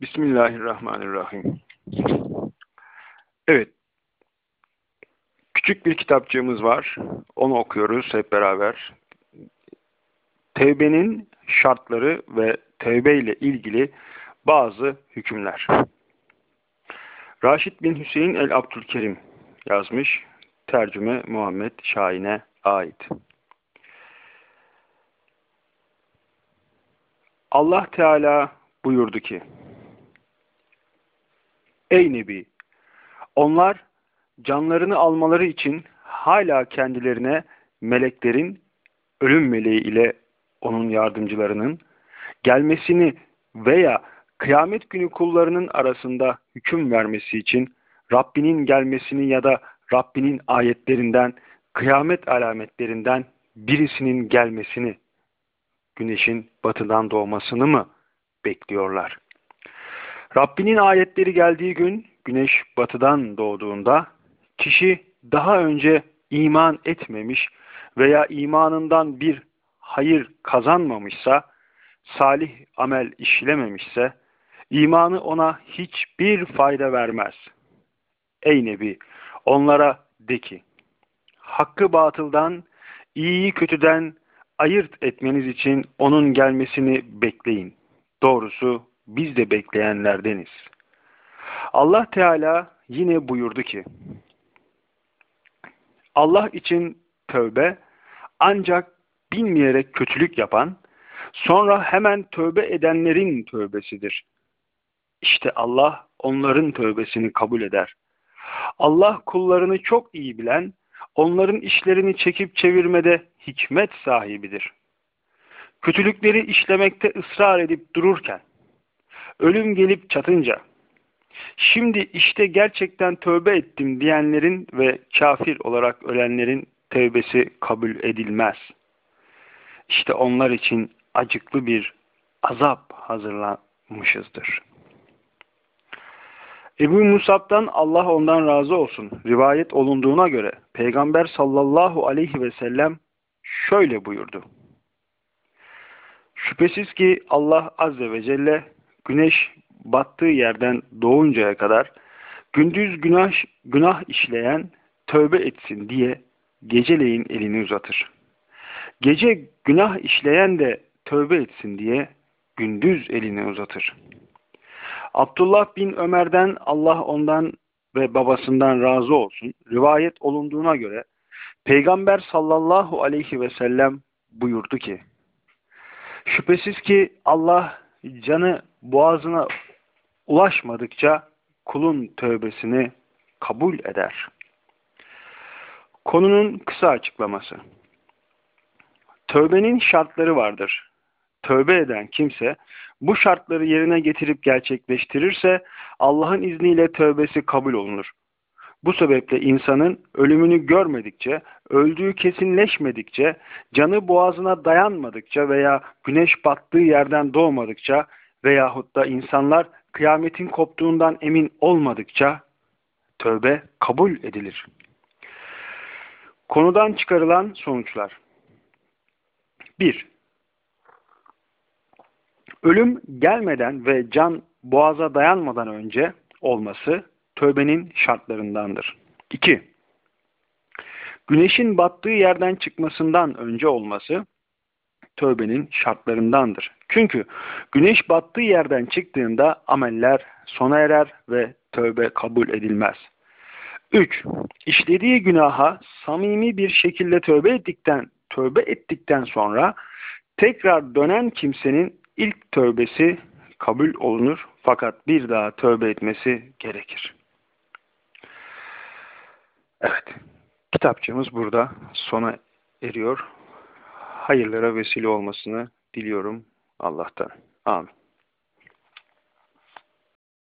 Bismillahirrahmanirrahim. Evet. Küçük bir kitapçığımız var. Onu okuyoruz hep beraber. Tevbenin şartları ve tevbe ile ilgili bazı hükümler. Raşid bin Hüseyin el-Abdülkerim yazmış. Tercüme Muhammed Şahin'e ait. Allah Teala buyurdu ki Ey Nebi! Onlar canlarını almaları için hala kendilerine meleklerin ölüm meleği ile onun yardımcılarının gelmesini veya kıyamet günü kullarının arasında hüküm vermesi için Rabbinin gelmesini ya da Rabbinin ayetlerinden, kıyamet alametlerinden birisinin gelmesini, güneşin batıdan doğmasını mı bekliyorlar? Rabbinin ayetleri geldiği gün güneş batıdan doğduğunda kişi daha önce iman etmemiş veya imanından bir hayır kazanmamışsa, salih amel işlememişse, imanı ona hiçbir fayda vermez. Ey Nebi! Onlara de ki, hakkı batıldan, iyiyi kötüden ayırt etmeniz için onun gelmesini bekleyin. Doğrusu biz de bekleyenlerdeniz. Allah Teala yine buyurdu ki, Allah için tövbe ancak bilmeyerek kötülük yapan, sonra hemen tövbe edenlerin tövbesidir. İşte Allah onların tövbesini kabul eder. Allah kullarını çok iyi bilen, onların işlerini çekip çevirmede hikmet sahibidir. Kötülükleri işlemekte ısrar edip dururken, ölüm gelip çatınca, şimdi işte gerçekten tövbe ettim diyenlerin ve kafir olarak ölenlerin tövbesi kabul edilmez. İşte onlar için acıklı bir azap hazırlanmışızdır. Ebu Musab'dan Allah ondan razı olsun rivayet olunduğuna göre Peygamber sallallahu aleyhi ve sellem şöyle buyurdu. Şüphesiz ki Allah azze ve celle güneş battığı yerden doğuncaya kadar gündüz günah, günah işleyen tövbe etsin diye geceleyin elini uzatır. Gece günah işleyen de tövbe etsin diye gündüz elini uzatır. Abdullah bin Ömer'den Allah ondan ve babasından razı olsun rivayet olunduğuna göre Peygamber sallallahu aleyhi ve sellem buyurdu ki Şüphesiz ki Allah canı boğazına ulaşmadıkça kulun tövbesini kabul eder. Konunun kısa açıklaması. Tövbenin şartları vardır. Tövbe eden kimse bu şartları yerine getirip gerçekleştirirse Allah'ın izniyle tövbesi kabul olunur. Bu sebeple insanın ölümünü görmedikçe, öldüğü kesinleşmedikçe, canı boğazına dayanmadıkça veya güneş battığı yerden doğmadıkça veyahut da insanlar kıyametin koptuğundan emin olmadıkça tövbe kabul edilir. Konudan çıkarılan sonuçlar 1. Ölüm gelmeden ve can boğaza dayanmadan önce olması tövbenin şartlarındandır. 2. Güneşin battığı yerden çıkmasından önce olması tövbenin şartlarındandır. Çünkü güneş battığı yerden çıktığında ameller sona erer ve tövbe kabul edilmez. 3. İşlediği günaha samimi bir şekilde tövbe ettikten tövbe ettikten sonra tekrar dönen kimsenin ilk tövbesi kabul olunur fakat bir daha tövbe etmesi gerekir. Evet, kitapçığımız burada sona eriyor. Hayırlara vesile olmasını diliyorum Allah'tan. Amin.